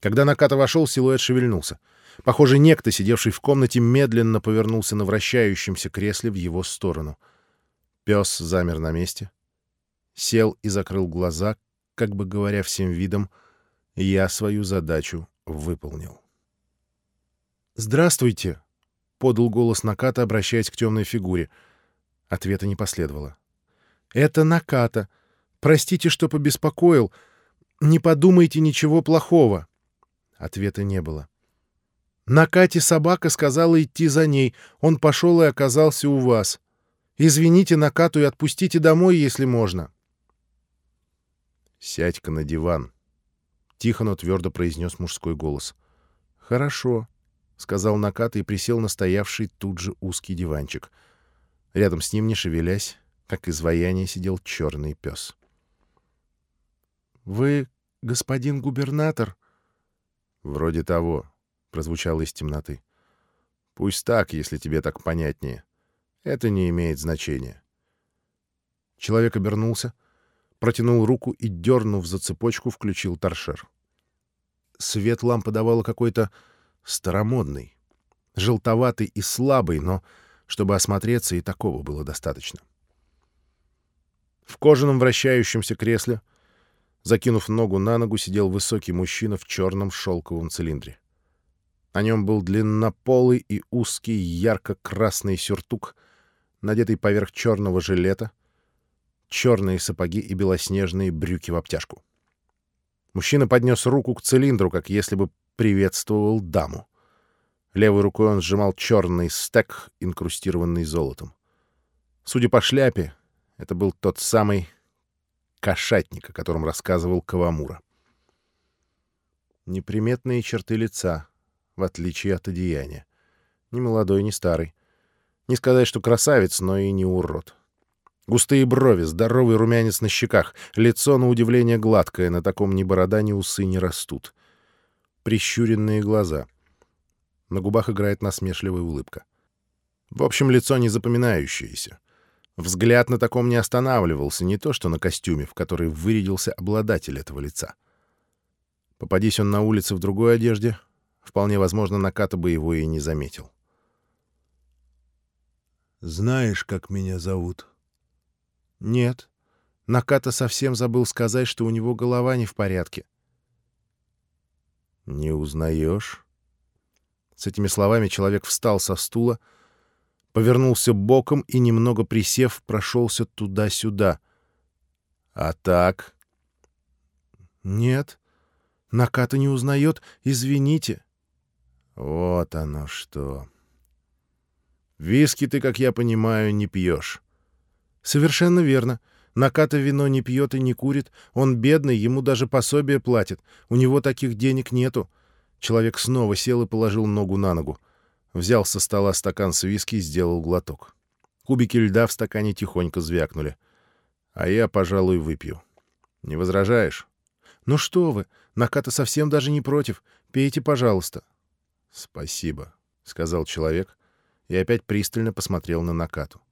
Когда Наката вошел, силуэт шевельнулся. Похоже, некто, сидевший в комнате, медленно повернулся на вращающемся кресле в его сторону. Пес замер на месте, сел и закрыл глаза, как бы говоря всем видом, «Я свою задачу выполнил». «Здравствуйте!» — подал голос Наката, обращаясь к темной фигуре. Ответа не последовало. «Это Наката. Простите, что побеспокоил. Не подумайте ничего плохого». Ответа не было. На Кате собака сказала идти за ней. Он пошел и оказался у вас. Извините Накату и отпустите домой, если можно. «Сядь-ка на диван», — тихо, но твердо произнес мужской голос. «Хорошо», — сказал Наката и присел на стоявший тут же узкий диванчик. Рядом с ним, не шевелясь, как изваяние, сидел черный пес. «Вы господин губернатор?» «Вроде того», — прозвучало из темноты. «Пусть так, если тебе так понятнее. Это не имеет значения». Человек обернулся, протянул руку и, дернув за цепочку, включил торшер. Свет лампы давала какой-то старомодный, желтоватый и слабый, но, чтобы осмотреться, и такого было достаточно. В кожаном вращающемся кресле — Закинув ногу на ногу, сидел высокий мужчина в черном шелковом цилиндре. На нем был длиннополый и узкий ярко-красный сюртук, надетый поверх черного жилета, черные сапоги и белоснежные брюки в обтяжку. Мужчина поднес руку к цилиндру, как если бы приветствовал даму. Левой рукой он сжимал черный стек, инкрустированный золотом. Судя по шляпе, это был тот самый кошатник, о котором рассказывал Кавамура. Неприметные черты лица, в отличие от одеяния. Ни молодой, ни старый. Не сказать, что красавец, но и не урод. Густые брови, здоровый румянец на щеках, лицо, на удивление, гладкое, на таком ни борода, ни усы не растут. Прищуренные глаза. На губах играет насмешливая улыбка. В общем, лицо не запоминающееся. Взгляд на таком не останавливался, не то что на костюме, в который вырядился обладатель этого лица. Попадись он на улице в другой одежде, вполне возможно, Наката бы его и не заметил. «Знаешь, как меня зовут?» «Нет. Наката совсем забыл сказать, что у него голова не в порядке». «Не узнаешь?» С этими словами человек встал со стула, повернулся боком и, немного присев, прошелся туда-сюда. «А так?» «Нет. Наката не узнает. Извините». «Вот оно что. Виски ты, как я понимаю, не пьешь». «Совершенно верно. Наката вино не пьет и не курит. Он бедный, ему даже пособие платит. У него таких денег нету». Человек снова сел и положил ногу на ногу. Взял со стола стакан с виски и сделал глоток. Кубики льда в стакане тихонько звякнули. А я, пожалуй, выпью. Не возражаешь? Ну что вы, Наката совсем даже не против. Пейте, пожалуйста. Спасибо, — сказал человек и опять пристально посмотрел на Накату.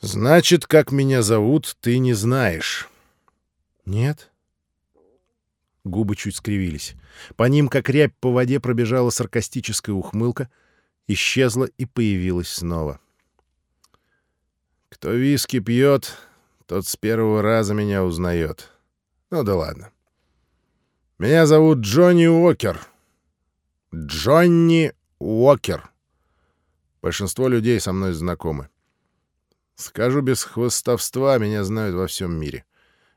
«Значит, как меня зовут, ты не знаешь?» «Нет», Губы чуть скривились. По ним, как рябь по воде, пробежала саркастическая ухмылка, исчезла и появилась снова. «Кто виски пьет, тот с первого раза меня узнает. Ну да ладно. Меня зовут Джонни Уокер. Джонни Уокер. Большинство людей со мной знакомы. Скажу без хвостовства, меня знают во всем мире.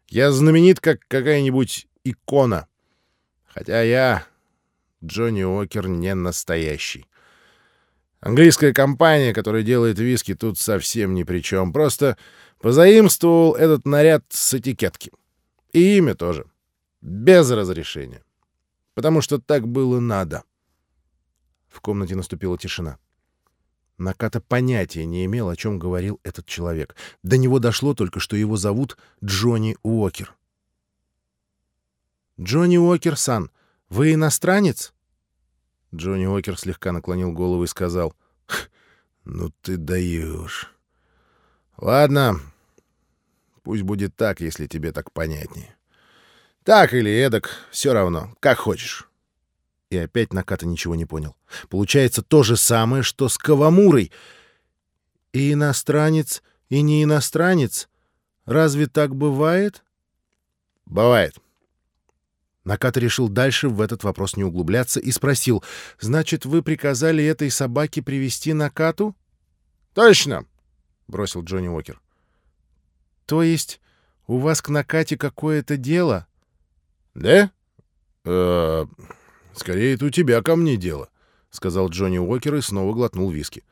Я знаменит, как какая-нибудь икона. Хотя я, Джонни Уокер, не настоящий. Английская компания, которая делает виски, тут совсем ни при чем. Просто позаимствовал этот наряд с этикетки. И имя тоже. Без разрешения. Потому что так было надо. В комнате наступила тишина. Наката понятия не имел, о чем говорил этот человек. До него дошло только, что его зовут Джонни Уокер. «Джонни Уокер-сан, вы иностранец?» Джонни Уокер слегка наклонил голову и сказал, «Ну ты даешь. Ладно, пусть будет так, если тебе так понятнее. Так или эдак, все равно, как хочешь. И опять Наката ничего не понял. Получается то же самое, что с Кавамурой. И иностранец, и не иностранец. Разве так бывает? Бывает. Наката решил дальше в этот вопрос не углубляться и спросил, «Значит, вы приказали этой собаке привести Накату?» «Точно!» — бросил Джонни Уокер. «То есть у вас к Накате какое-то дело?» «Да? Э -э, скорее, это у тебя ко мне дело», — сказал Джонни Уокер и снова глотнул виски.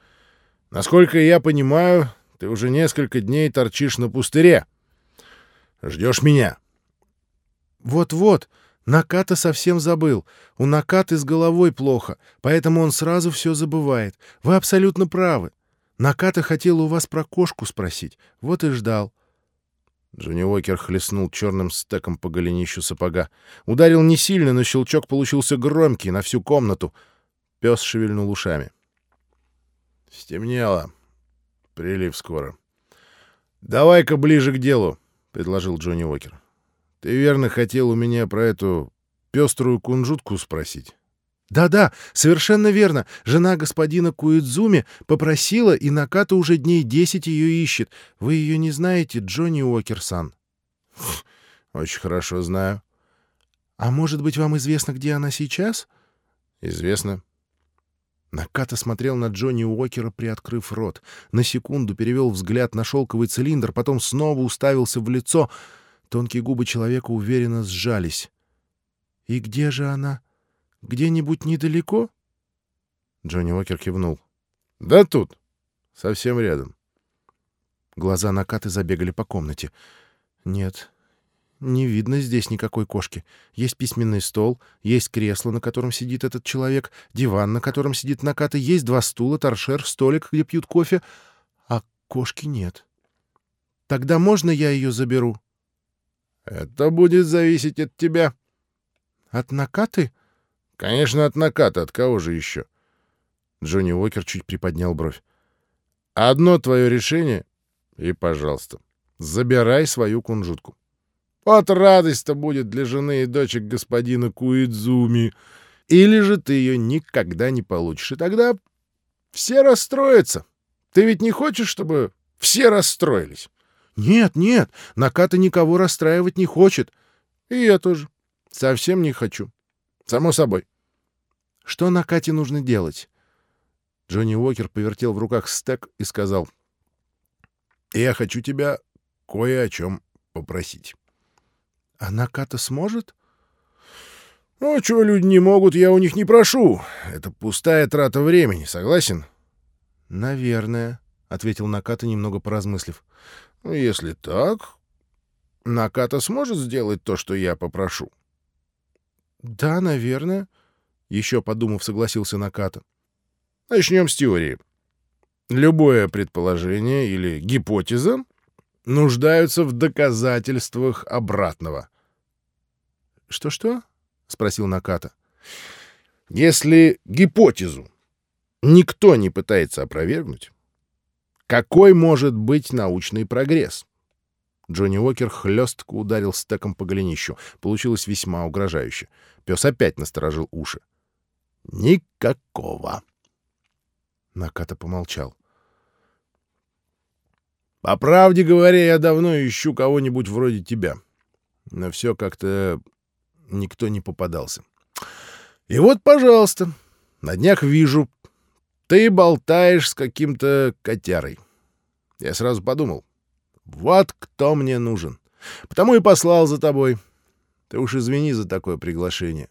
«Насколько я понимаю, ты уже несколько дней торчишь на пустыре. Ждешь меня». «Вот-вот», Наката совсем забыл. У Накаты с головой плохо, поэтому он сразу все забывает. Вы абсолютно правы. Наката хотел у вас про кошку спросить. Вот и ждал. Джонни Уокер хлестнул черным стеком по голенищу сапога. Ударил не сильно, но щелчок получился громкий на всю комнату. Пес шевельнул ушами. «Стемнело. Прилив скоро. Давай-ка ближе к делу», — предложил Джонни Уокер. Ты верно хотел у меня про эту пеструю кунжутку спросить? Да-да, совершенно верно. Жена господина Куидзуми попросила, и Наката уже дней десять ее ищет. Вы ее не знаете, Джонни Уокерсан? Очень хорошо знаю. А может быть, вам известно, где она сейчас? Известно. Наката смотрел на Джонни Уокера, приоткрыв рот. На секунду перевел взгляд на шелковый цилиндр, потом снова уставился в лицо — Тонкие губы человека уверенно сжались. «И где же она? Где-нибудь недалеко?» Джонни Уокер кивнул. «Да тут. Совсем рядом». Глаза Накаты забегали по комнате. «Нет, не видно здесь никакой кошки. Есть письменный стол, есть кресло, на котором сидит этот человек, диван, на котором сидит Наката, есть два стула, торшер, столик, где пьют кофе, а кошки нет. Тогда можно я ее заберу?» Это будет зависеть от тебя. От накаты? Конечно, от наката. От кого же еще? Джонни Уокер чуть приподнял бровь. Одно твое решение, и, пожалуйста, забирай свою кунжутку. Вот радость-то будет для жены и дочек господина Куидзуми. Или же ты ее никогда не получишь, и тогда все расстроятся. Ты ведь не хочешь, чтобы все расстроились? «Нет, нет, Наката никого расстраивать не хочет. И я тоже. Совсем не хочу. Само собой». «Что Накате нужно делать?» Джонни Уокер повертел в руках стек и сказал, «Я хочу тебя кое о чем попросить». «А Наката сможет?» «Ну, чего люди не могут, я у них не прошу. Это пустая трата времени, согласен?» «Наверное», — ответил Наката, немного поразмыслив. Ну, если так, Наката сможет сделать то, что я попрошу? Да, наверное, еще подумав, согласился Наката. Начнем с теории. Любое предположение или гипотеза нуждаются в доказательствах обратного. Что-что? спросил Наката. Если гипотезу никто не пытается опровергнуть, какой может быть научный прогресс? Джонни Уокер хлестко ударил стеком по голенищу. Получилось весьма угрожающе. Пес опять насторожил уши. «Никакого!» Наката помолчал. «По правде говоря, я давно ищу кого-нибудь вроде тебя. Но все как-то никто не попадался. И вот, пожалуйста, на днях вижу, ты болтаешь с каким-то котярой. Я сразу подумал, вот кто мне нужен. Потому и послал за тобой. Ты уж извини за такое приглашение.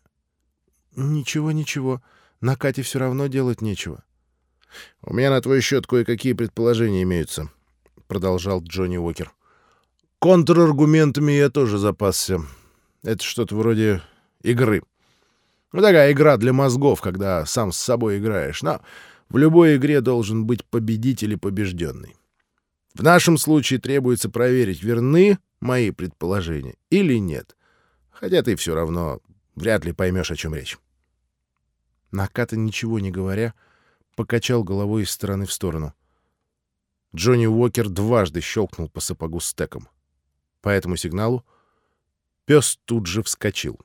Ничего, ничего. На Кате все равно делать нечего. У меня на твой счет кое-какие предположения имеются, продолжал Джонни Уокер. Контраргументами я тоже запасся. Это что-то вроде игры. Ну, такая игра для мозгов, когда сам с собой играешь. Но в любой игре должен быть победитель и побежденный. В нашем случае требуется проверить, верны мои предположения или нет. Хотя ты все равно вряд ли поймешь, о чем речь. Наката, ничего не говоря, покачал головой из стороны в сторону. Джонни Уокер дважды щелкнул по сапогу стеком. По этому сигналу Пес тут же вскочил.